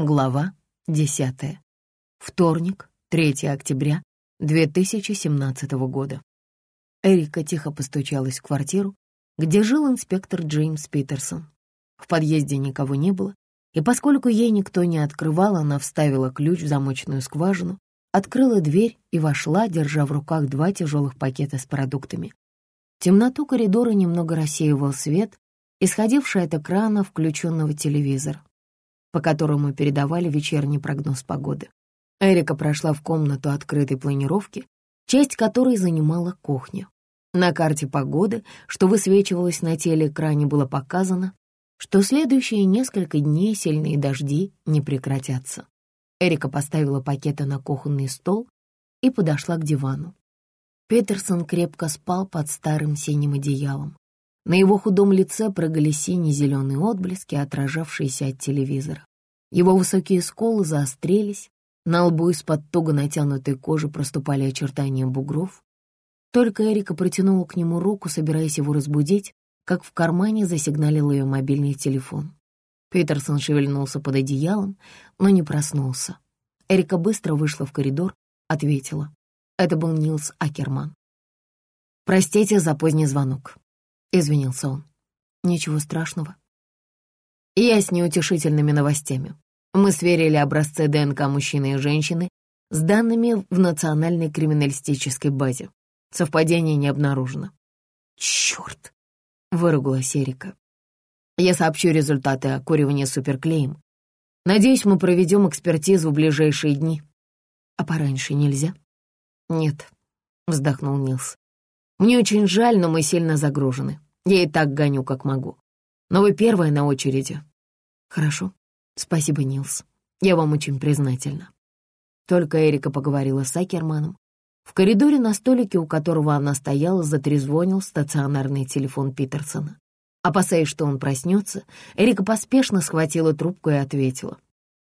Глава 10. Вторник, 3 октября 2017 года. Эрика тихо постучалась в квартиру, где жил инспектор Джеймс Питерсон. В подъезде никого не было, и поскольку ей никто не открывал, она вставила ключ в замочную скважину, открыла дверь и вошла, держа в руках два тяжелых пакета с продуктами. Темноту коридора немного рассеивал свет, исходивший от экрана включенного телевизора по которому передавали вечерний прогноз погоды. Эрика прошла в комнату открытой планировки, часть которой занимала кухня. На карте погоды, что высвечивалось на телеэкране, было показано, что следующие несколько дней сильные дожди не прекратятся. Эрика поставила пакеты на кухонный стол и подошла к дивану. Петерсон крепко спал под старым синим одеялом. На его худом лице прыгали сине-зеленые отблески, отражавшиеся от телевизора. Его высокие сколы заострились, на лбу из-под туго натянутой кожи проступали очертания бугров. Только Эрика протянула к нему руку, собираясь его разбудить, как в кармане засигналил ее мобильный телефон. Питерсон шевельнулся под одеялом, но не проснулся. Эрика быстро вышла в коридор, ответила. Это был Нилс Акерман. «Простите за поздний звонок», — извинился он. «Ничего страшного». «Я с неутешительными новостями. Мы сверили образцы ДНК мужчины и женщины с данными в Национальной криминалистической базе. Совпадение не обнаружено». «Черт!» — выругалась Эрика. «Я сообщу результаты окуривания суперклеем. Надеюсь, мы проведем экспертизу в ближайшие дни. А пораньше нельзя?» «Нет», — вздохнул Нилс. Мне очень жаль, но мы сильно загружены. Я и так гоню, как могу. Но вы первая на очереди. Хорошо. Спасибо, Нилс. Я вам очень признательна. Только Эрика поговорила с Акерманом. В коридоре на столике, у которого она стояла, затрезвонил стационарный телефон Питерсона. Опасаясь, что он проснется, Эрика поспешно схватила трубку и ответила.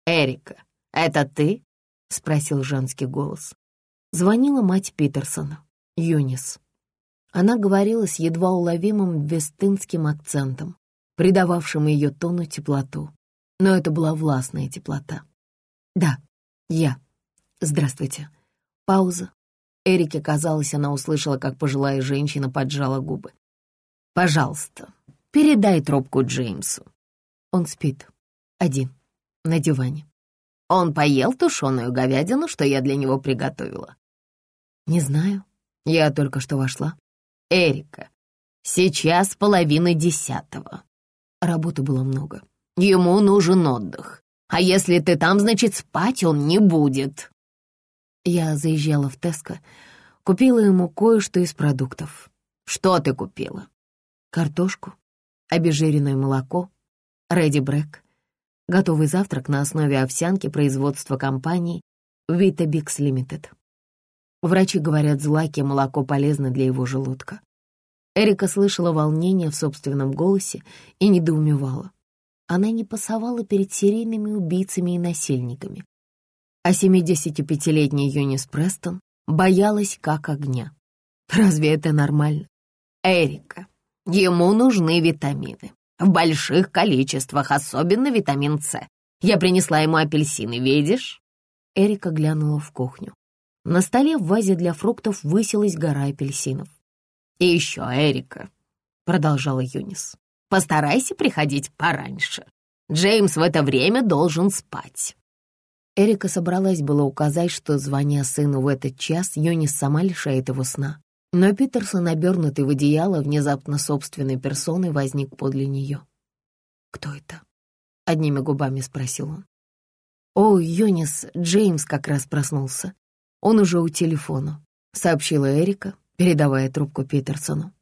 «Эрика, это ты?» — спросил женский голос. Звонила мать Питерсона, Юнис. Она говорила с едва уловимым вестынским акцентом, придававшим ее тону теплоту. Но это была властная теплота. «Да, я. Здравствуйте». Пауза. Эрике казалось, она услышала, как пожилая женщина поджала губы. «Пожалуйста, передай трубку Джеймсу». Он спит. Один. На диване. Он поел тушеную говядину, что я для него приготовила. Не знаю. Я только что вошла. Эрика, сейчас половина десятого. Работы было много. Ему нужен отдых. А если ты там, значит, спать он не будет. Я заезжала в Теско, купила ему кое-что из продуктов. Что ты купила? Картошку, обезжиренное молоко, Рэдди Брэк, готовый завтрак на основе овсянки производства компании Vitabix Limited. Врачи говорят, злаки молоко полезно для его желудка. Эрика слышала волнение в собственном голосе и недоумевала. Она не пасовала перед серийными убийцами и насильниками. А 75-летняя Юнис Престон боялась как огня. Разве это нормально? Эрика, ему нужны витамины. В больших количествах, особенно витамин С. Я принесла ему апельсины, видишь? Эрика глянула в кухню. На столе в вазе для фруктов высилась гора апельсинов. «И еще, Эрика», — продолжала Юнис, — «постарайся приходить пораньше. Джеймс в это время должен спать». Эрика собралась было указать, что, звоня сыну в этот час, Юнис сама лишает его сна. Но Питерсон, обернутый в одеяло, внезапно собственной персоной возник подле нее. «Кто это?» — одними губами спросил он. «О, Юнис, Джеймс как раз проснулся. Он уже у телефона», — сообщила Эрика, передавая трубку Питерсону.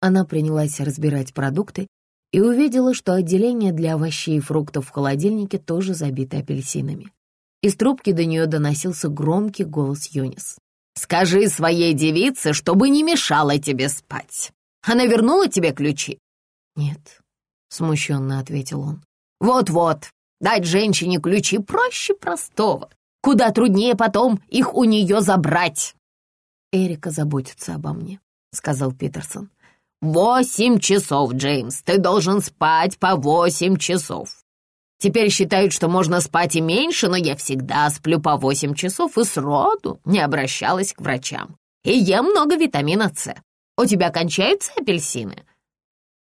Она принялась разбирать продукты и увидела, что отделение для овощей и фруктов в холодильнике тоже забито апельсинами. Из трубки до нее доносился громкий голос Юнис. «Скажи своей девице, чтобы не мешала тебе спать. Она вернула тебе ключи?» «Нет», — смущенно ответил он. «Вот-вот, дать женщине ключи проще простого. Куда труднее потом их у нее забрать. Эрика заботится обо мне, сказал Питерсон. «Восемь часов, Джеймс, ты должен спать по восемь часов». Теперь считают, что можно спать и меньше, но я всегда сплю по восемь часов и сроду не обращалась к врачам. И ем много витамина С. У тебя кончаются апельсины?»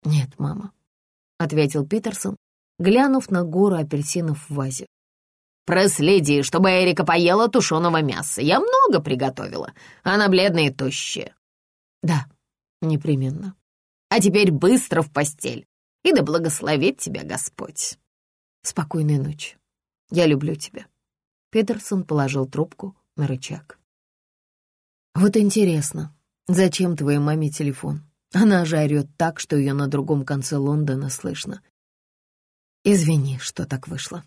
«Нет, мама», — ответил Питерсон, глянув на гору апельсинов в вазе. «Проследи, чтобы Эрика поела тушеного мяса. Я много приготовила. Она бледная и тощая». «Да, непременно». «А теперь быстро в постель, и да благословит тебя Господь». «Спокойной ночи. Я люблю тебя». Питерсон положил трубку на рычаг. «Вот интересно, зачем твоей маме телефон? Она же орёт так, что ее на другом конце Лондона слышно. Извини, что так вышло».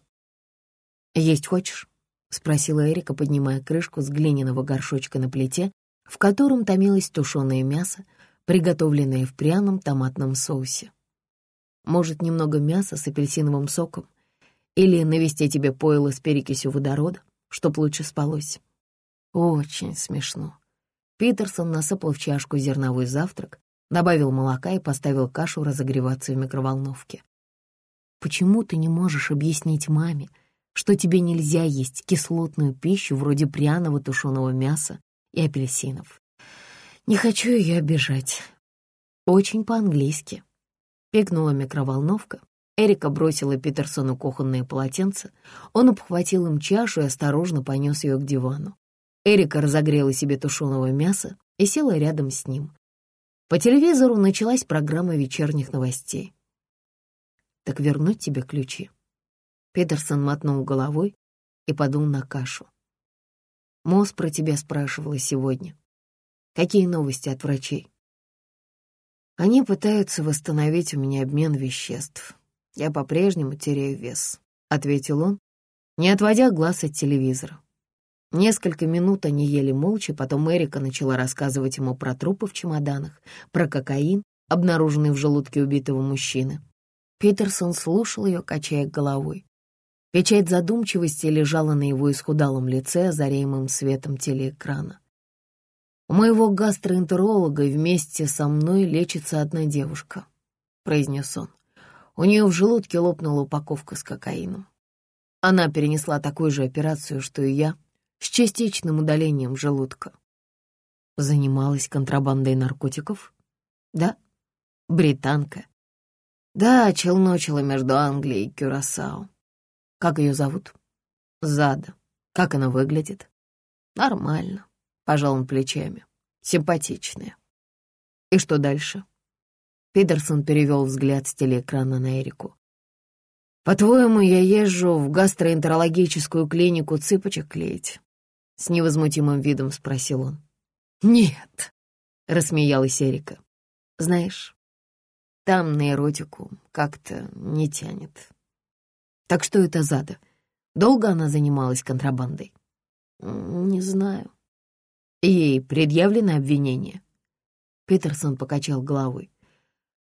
«Есть хочешь?» — спросила Эрика, поднимая крышку с глиняного горшочка на плите, в котором томилось тушеное мясо, приготовленное в пряном томатном соусе. «Может, немного мяса с апельсиновым соком? Или навести тебе пойло с перекисью водорода, чтоб лучше спалось?» «Очень смешно». Питерсон насыпал в чашку зерновой завтрак, добавил молока и поставил кашу разогреваться в микроволновке. «Почему ты не можешь объяснить маме, что тебе нельзя есть кислотную пищу вроде пряного тушеного мяса и апельсинов. Не хочу ее обижать. Очень по-английски. Пикнула микроволновка. Эрика бросила Питерсону кухонное полотенце. Он обхватил им чашу и осторожно понес ее к дивану. Эрика разогрела себе тушеного мяса и села рядом с ним. По телевизору началась программа вечерних новостей. «Так вернуть тебе ключи?» Петерсон мотнул головой и подул на кашу. Мосс про тебя спрашивала сегодня. Какие новости от врачей? Они пытаются восстановить у меня обмен веществ. Я по-прежнему теряю вес, — ответил он, не отводя глаз от телевизора. Несколько минут они ели молча, потом Эрика начала рассказывать ему про трупы в чемоданах, про кокаин, обнаруженный в желудке убитого мужчины. Питерсон слушал ее, качая головой. Печать задумчивости лежала на его исхудалом лице, озаряемым светом телеэкрана. «У моего гастроэнтеролога вместе со мной лечится одна девушка», — произнес он. У нее в желудке лопнула упаковка с кокаином. Она перенесла такую же операцию, что и я, с частичным удалением желудка. Занималась контрабандой наркотиков? Да. Британка. Да, челночила между Англией и Кюрасао. Как ее зовут? Зада. Как она выглядит? Нормально. Пожал он плечами. Симпатичная. И что дальше? Пидерсон перевел взгляд с телеэкрана на Эрику. «По-твоему, я езжу в гастроэнтерологическую клинику цыпочек клеить?» С невозмутимым видом спросил он. «Нет», — рассмеялась Эрика. «Знаешь, там на эротику как-то не тянет. Так что это Зада? Долго она занималась контрабандой? Не знаю. Ей предъявлено обвинение? Питерсон покачал головой.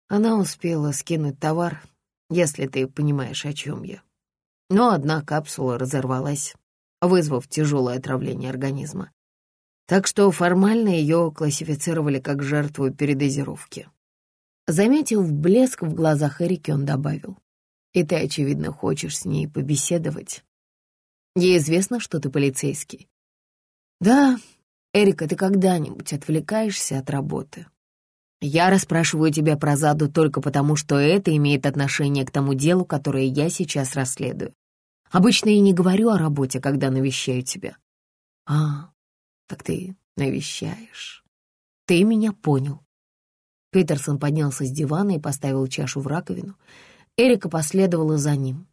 Она успела скинуть товар, если ты понимаешь, о чем я. Но одна капсула разорвалась, вызвав тяжелое отравление организма. Так что формально ее классифицировали как жертву передозировки. Заметив блеск в глазах Эрики, он добавил. И ты, очевидно, хочешь с ней побеседовать. Ей известно, что ты полицейский. Да, Эрика, ты когда-нибудь отвлекаешься от работы? Я расспрашиваю тебя про Заду только потому, что это имеет отношение к тому делу, которое я сейчас расследую. Обычно я не говорю о работе, когда навещаю тебя. А, так ты навещаешь. Ты меня понял. Питерсон поднялся с дивана и поставил чашу в раковину. Эрика последовала за ним.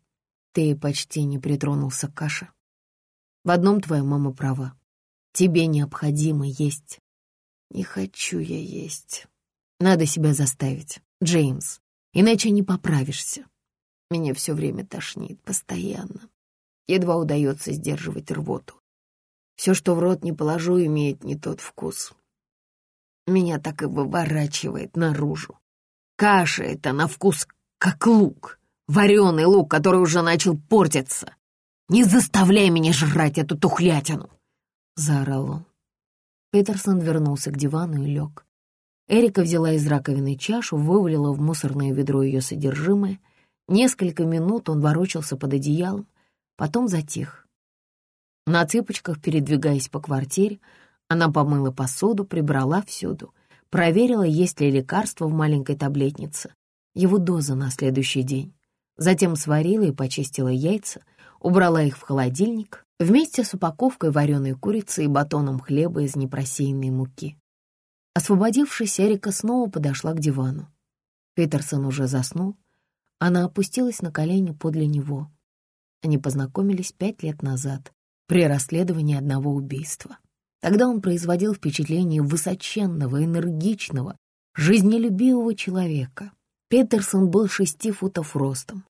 Ты почти не притронулся к каше. В одном твоя мама права. Тебе необходимо есть. Не хочу я есть. Надо себя заставить, Джеймс, иначе не поправишься. Меня все время тошнит, постоянно. Едва удается сдерживать рвоту. Все, что в рот не положу, имеет не тот вкус. Меня так и выворачивает наружу. Каша это на вкус как лук, вареный лук, который уже начал портиться. Не заставляй меня жрать эту тухлятину!» — заорал он. Питерсон вернулся к дивану и лег. Эрика взяла из раковины чашу, вывалила в мусорное ведро ее содержимое. Несколько минут он ворочался под одеялом, потом затих. На цыпочках, передвигаясь по квартире, она помыла посуду, прибрала всюду, проверила, есть ли лекарство в маленькой таблетнице, его доза на следующий день. Затем сварила и почистила яйца, убрала их в холодильник вместе с упаковкой вареной курицы и батоном хлеба из непросеянной муки. Освободившись, Эрика снова подошла к дивану. Питерсон уже заснул. Она опустилась на колени подле него. Они познакомились пять лет назад при расследовании одного убийства. Тогда он производил впечатление высоченного, энергичного, жизнелюбивого человека. Петерсон был шести футов ростом.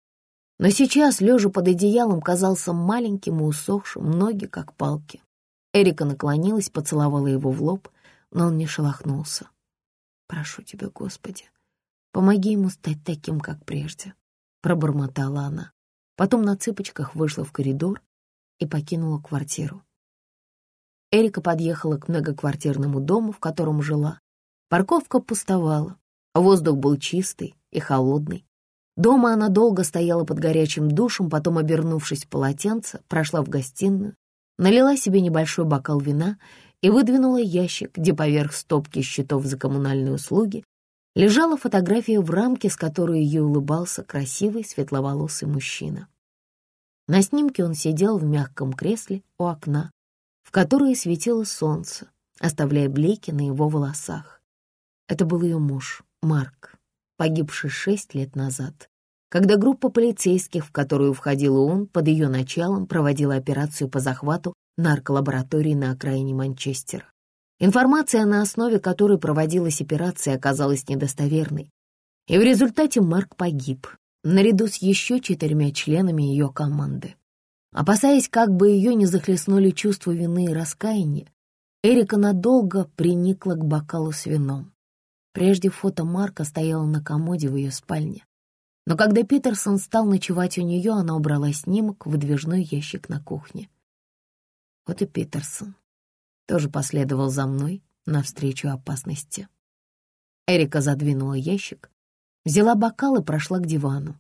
Но сейчас, лежа под одеялом, казался маленьким и усохшим, ноги как палки. Эрика наклонилась, поцеловала его в лоб, но он не шелохнулся. «Прошу тебя, Господи, помоги ему стать таким, как прежде», — пробормотала она. Потом на цыпочках вышла в коридор и покинула квартиру. Эрика подъехала к многоквартирному дому, в котором жила. Парковка пустовала, воздух был чистый и холодный. Дома она долго стояла под горячим душем, потом, обернувшись в полотенце, прошла в гостиную, налила себе небольшой бокал вина и выдвинула ящик, где поверх стопки счетов за коммунальные услуги лежала фотография в рамке, с которой ей улыбался красивый светловолосый мужчина. На снимке он сидел в мягком кресле у окна, в которое светило солнце, оставляя блики на его волосах. Это был ее муж, Марк, погибший шесть лет назад, когда группа полицейских, в которую входил он, под ее началом проводила операцию по захвату нарколаборатории на окраине Манчестера. Информация, на основе которой проводилась операция, оказалась недостоверной, и в результате Марк погиб, наряду с еще четырьмя членами ее команды. Опасаясь, как бы ее не захлестнули чувства вины и раскаяния, Эрика надолго приникла к бокалу с вином. Прежде фото Марка стояло на комоде в ее спальне. Но когда Питерсон стал ночевать у нее, она убрала снимок в выдвижной ящик на кухне. Вот и Питерсон тоже последовал за мной навстречу опасности. Эрика задвинула ящик, взяла бокал и прошла к дивану.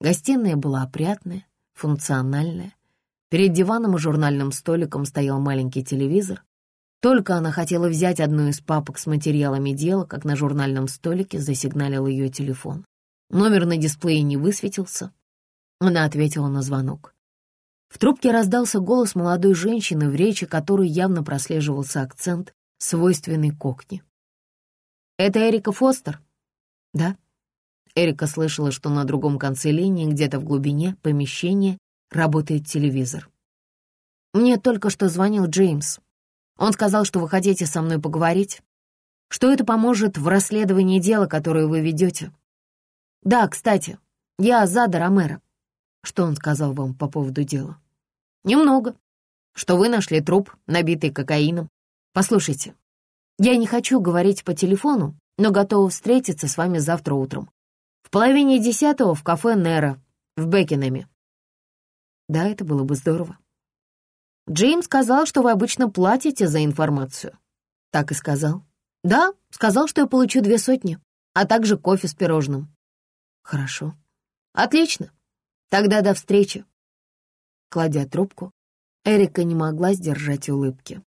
Гостиная была опрятная, функциональная. Перед диваном и журнальным столиком стоял маленький телевизор. Только она хотела взять одну из папок с материалами дела, как на журнальном столике засигналил ее телефон. Номер на дисплее не высветился. Она ответила на звонок. В трубке раздался голос молодой женщины, в речи которой явно прослеживался акцент, свойственный кокни. «Это Эрика Фостер?» «Да», Эрика слышала, что на другом конце линии, где-то в глубине помещения, работает телевизор. «Мне только что звонил Джеймс. Он сказал, что вы хотите со мной поговорить, что это поможет в расследовании дела, которое вы ведете. Да, кстати, я Зада Ромеро. Что он сказал вам по поводу дела? Немного. Что вы нашли труп, набитый кокаином. Послушайте, я не хочу говорить по телефону, но готова встретиться с вами завтра утром. В половине десятого в кафе «Нера» в Бекинеме. Да, это было бы здорово. Джеймс сказал, что вы обычно платите за информацию. Так и сказал. Да, сказал, что я получу две сотни, а также кофе с пирожным. Хорошо. Отлично. Тогда до встречи. Кладя трубку, Эрика не могла сдержать улыбки.